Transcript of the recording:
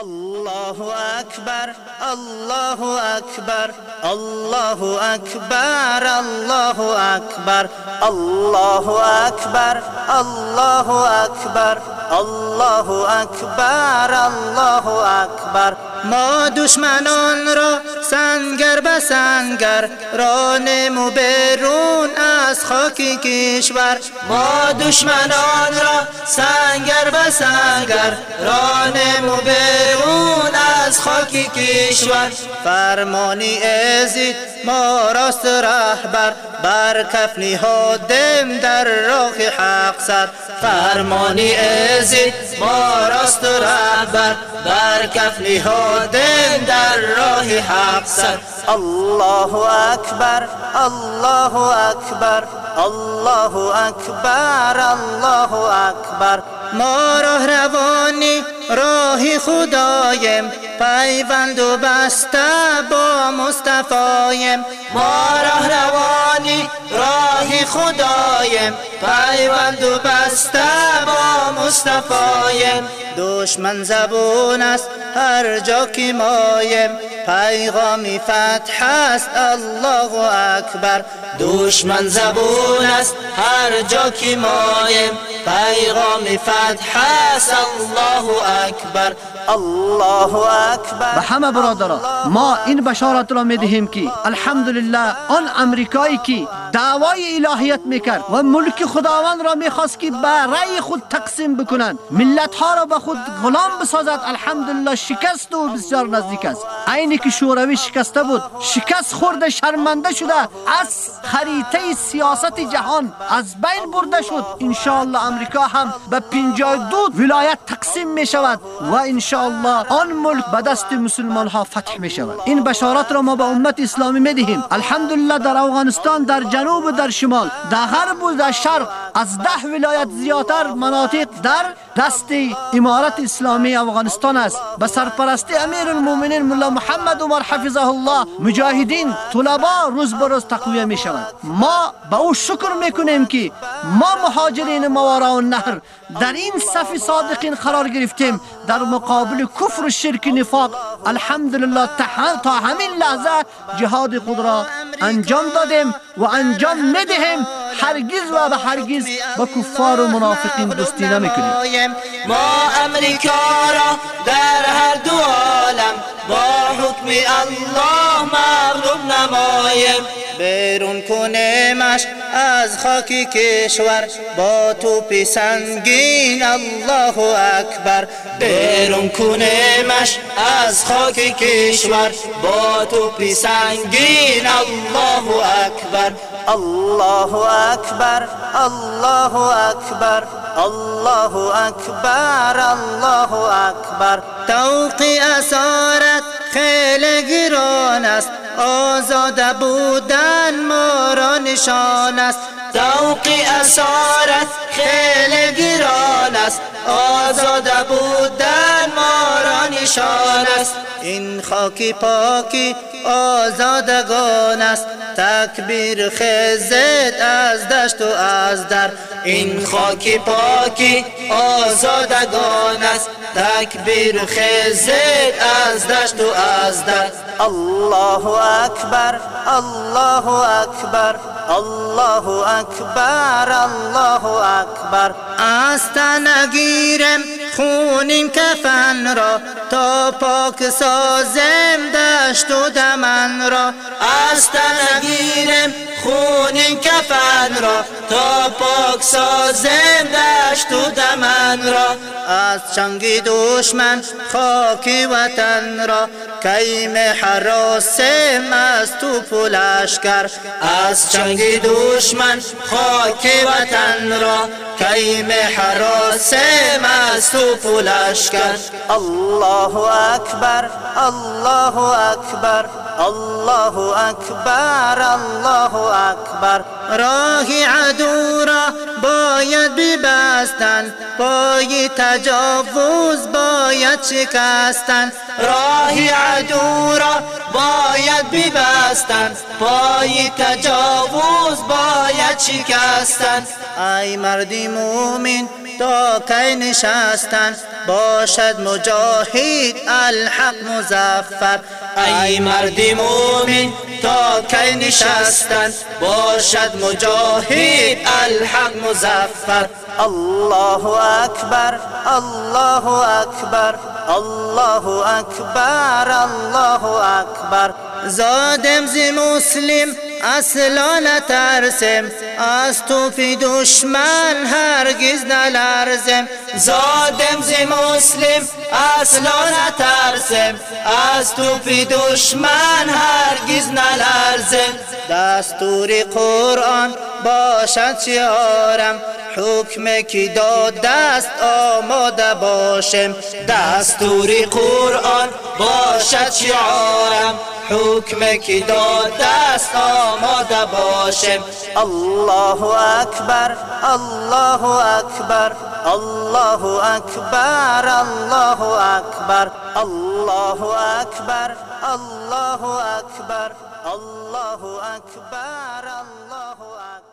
الله أكبر الله أكبر الله أكبر الله أكبر الله أكبر الله أكبر الله أكبر الله أكبر ما دشمنان را سنگر به سنگر رانمو برون از خاک کشور. ما دشمنان را سنگر به سنگر رانمو برون از خاک کشور. فرمانی ازید ما راست رهبر بر کفنی دم در راه حق سر. فرمانی ازید ما راست رهبر بر کفنی دم در راه حق سر الله اکبر الله اکبر الله اکبر الله اکبر ما راه روانی راهی خدایم پیوند و بسته با مصطفایم ما راه روانی راهی خدایم. پیوند و بسته با مصطفایم دشمن زبون است هر جا که مایم. پیغامی فتح است الله اکبر. دشمن زبون است هر جا که مایم. پیغام فتح است الله اکبر. الله اکبر و همه برادران ما این بشارت را می‌دهیم که الحمدلله آن امریکایی که دعوای الهیت می‌کرد و ملک خداوند را می‌خواست که به رأی خود تقسیم بکنند ملت ها را به خود غلام بسازد الحمدلله شکست و بسیار نزدیک است عینی که شوروی شکسته بود شکست خورده شرمنده شده از خریطه سیاست جهان از بین برده شد انشاءالله امریکا هم به 52 ولایت تقسیم می شود و انشاءالله آن ملک به دست مسلمان ها فتح می شود این بشارت را ما به امت اسلامی می دهیم الحمدلله در افغانستان در جنوب و در شمال در غرب و در شرق از ده ولایت زیادتر مناطق در دست امارت اسلامی افغانستان است. به سرپرستی امیر المؤمنین مولا محمد عمر حفظه الله مجاهدین طلبا روز به روز تقویه می شود ما به او شکر می‌کنیم که ما مهاجرین موارا و نهر در این صف صادقین قرار گرفتیم. در مقابل کفر و شرک نفاق الحمدلله تا همین لحظه جهاد خود را انجام دادیم و انجام ندهیم هرگز و به هرگز با کفار و منافقین دوستی نمی‌کنیم ما امریکا را در هر دو عالم با حکم الله مغلوب نمایم. بیرون کنیمش از خاکی کشور با توپی سنگین الله اکبر. بیرون کنیمش از خاکی کشور با توپی سنگین الله اکبر. الله الله اکبر الله اکبر الله اکبر توقی اسارت خیلی گران است آزاد بودن ما را نشان است توقی اسارت خیلی گران است آزاد بودن نشان است. این خاکی پاکی آزادگان است. تکبیر خزد از دشت و از در. این خاکی پاکی آزادگان است. تکبیر خزد از دشت و از در. الله اکبر الله اکبر الله اکبر الله اکبر. است نگیرم خونین کفن را تا پاک سازم دشت و دمن را. از نگیرم خونین کفن را تا پاک سازم دشت و دمن را. از چنگی دشمن خاکی وطن را کیم حراسم از تو پلشکر از چنگی دشمن خاکی وطن را کیم حراسم از تو پلشکر الله اکبر الله اکبر الله اکبر الله اکبر راهی عدو را باید ببستن. پای تجاوز باید شکستن. راهی عدو را باید ببستن پای تجاوز باید شکستن ای مردی مومن تا کی نشستن؟ باشد مجاهد الحق مزفر ای مردی مومن تا کی نشستن؟ باشد مجاهد الحق مزفر الله اکبر الله اکبر الله اکبر الله اکبر. زادم زی مسلم اصلا نترسم از فی دشمن هرگز نلرزم. زادم زی مسلم اصلا نترسم از فی دشمن هرگز نلرزم. دستور قرآن باشد شعارم. حکم کی داد دست آماده باشم. دستور قرآن باشد شعارم حکم کی داد دست آماده باشم. الله اکبر الله اکبر الله اکبر الله اکبر الله اکبر الله اکبر الله اکبر الله